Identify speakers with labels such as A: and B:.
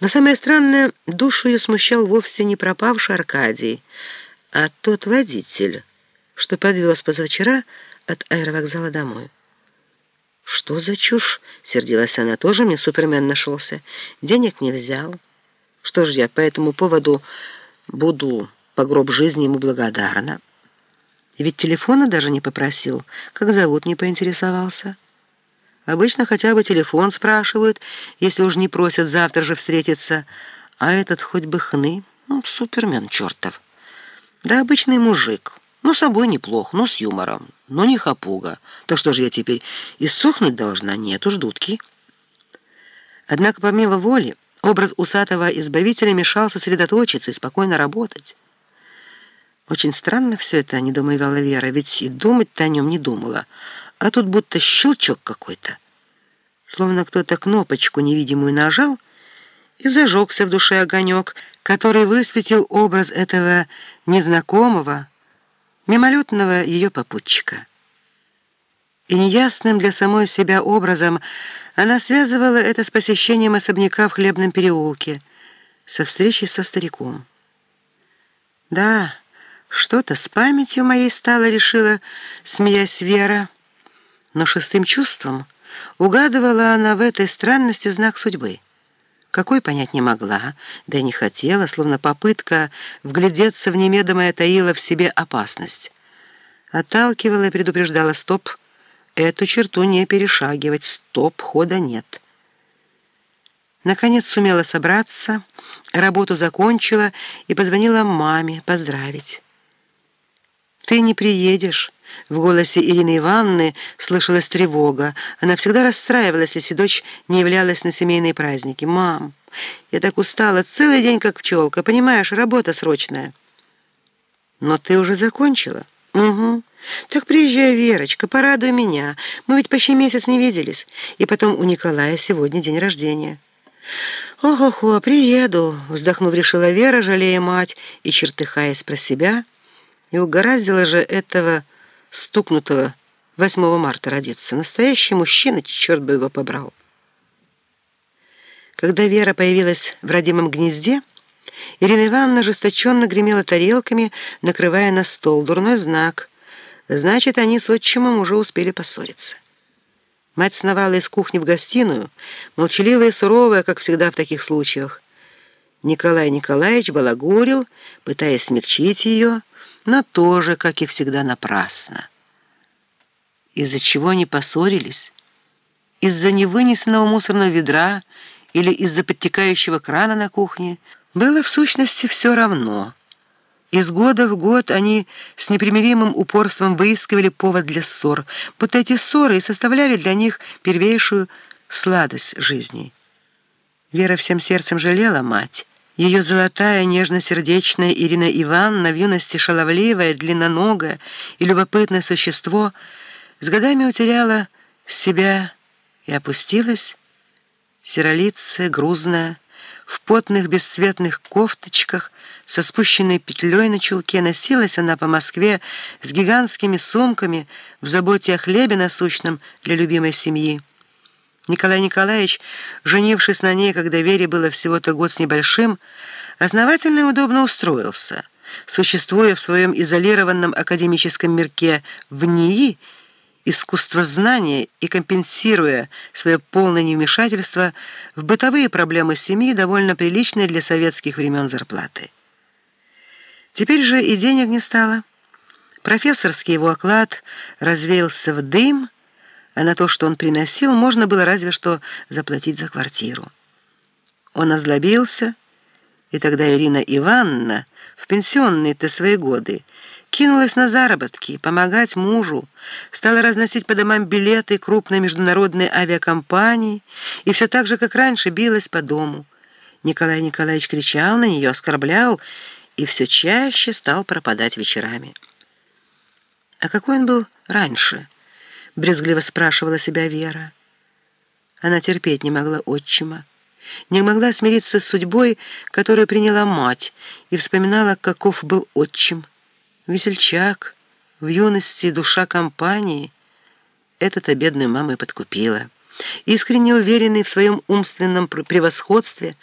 A: Но самое странное, душу ее смущал вовсе не пропавший Аркадий, а тот водитель, что подвез позавчера от аэровокзала домой. «Что за чушь?» — сердилась она. «Тоже мне супермен нашелся. Денег не взял. Что ж я по этому поводу буду по гроб жизни ему благодарна? Ведь телефона даже не попросил, как зовут не поинтересовался». Обычно хотя бы телефон спрашивают, если уж не просят завтра же встретиться. А этот хоть бы хны, ну, супермен чертов. Да обычный мужик. Ну, собой неплох, но с юмором. Но не хапуга. Так что же я теперь иссохнуть должна? Нет уж, дудки. Однако, помимо воли, образ усатого избавителя мешал сосредоточиться и спокойно работать. Очень странно все это, недоумевала Вера, ведь и думать-то о нем не думала а тут будто щелчок какой-то. Словно кто-то кнопочку невидимую нажал, и зажегся в душе огонек, который высветил образ этого незнакомого, мимолетного ее попутчика. И неясным для самой себя образом она связывала это с посещением особняка в Хлебном переулке, со встречей со стариком. «Да, что-то с памятью моей стало, решила, смеясь Вера, но шестым чувством угадывала она в этой странности знак судьбы. Какой понять не могла, да и не хотела, словно попытка вглядеться в немедомое таила в себе опасность. Отталкивала и предупреждала «стоп», эту черту не перешагивать, стоп, хода нет. Наконец сумела собраться, работу закончила и позвонила маме поздравить. «Ты не приедешь». В голосе Ирины Ивановны слышалась тревога. Она всегда расстраивалась, если дочь не являлась на семейные праздники. «Мам, я так устала, целый день как пчелка, понимаешь, работа срочная». «Но ты уже закончила?» «Угу. Так приезжай, Верочка, порадуй меня. Мы ведь почти месяц не виделись. И потом у Николая сегодня день рождения». «Ох-охо, приеду», — вздохнув, решила Вера, жалея мать и чертыхаясь про себя. И угораздило же этого стукнутого 8 марта родиться. Настоящий мужчина, черт бы его побрал. Когда Вера появилась в родимом гнезде, Ирина Ивановна ожесточенно гремела тарелками, накрывая на стол. Дурной знак. Значит, они с отчимом уже успели поссориться. Мать сновала из кухни в гостиную, молчаливая и суровая, как всегда в таких случаях. Николай Николаевич балагурил, пытаясь смягчить ее, но тоже, как и всегда, напрасно. Из-за чего они поссорились? Из-за невынесенного мусорного ведра или из-за подтекающего крана на кухне? Было в сущности все равно. Из года в год они с непримиримым упорством выискивали повод для ссор, будто эти ссоры и составляли для них первейшую сладость жизни. Вера всем сердцем жалела мать, ее золотая, нежно-сердечная Ирина Ивановна, в юности шаловливое, длинноногое и любопытное существо, с годами утеряла себя и опустилась, серолицая, грузная, в потных бесцветных кофточках, со спущенной петлей на чулке, носилась она по Москве с гигантскими сумками в заботе о хлебе насущном для любимой семьи. Николай Николаевич, женившись на ней, когда Вере было всего-то год с небольшим, основательно и удобно устроился, существуя в своем изолированном академическом мирке в НИИ, искусствознания и компенсируя свое полное невмешательство в бытовые проблемы семьи, довольно приличные для советских времен зарплаты. Теперь же и денег не стало. Профессорский его оклад развеялся в дым, а на то, что он приносил, можно было разве что заплатить за квартиру. Он озлобился, и тогда Ирина Ивановна в пенсионные-то свои годы кинулась на заработки, помогать мужу, стала разносить по домам билеты крупной международной авиакомпании и все так же, как раньше, билась по дому. Николай Николаевич кричал на нее, оскорблял и все чаще стал пропадать вечерами. А какой он был раньше – брезгливо спрашивала себя Вера. Она терпеть не могла отчима, не могла смириться с судьбой, которую приняла мать, и вспоминала, каков был отчим. Весельчак, в юности душа компании. Это-то бедную маму подкупила. Искренне уверенный в своем умственном превосходстве,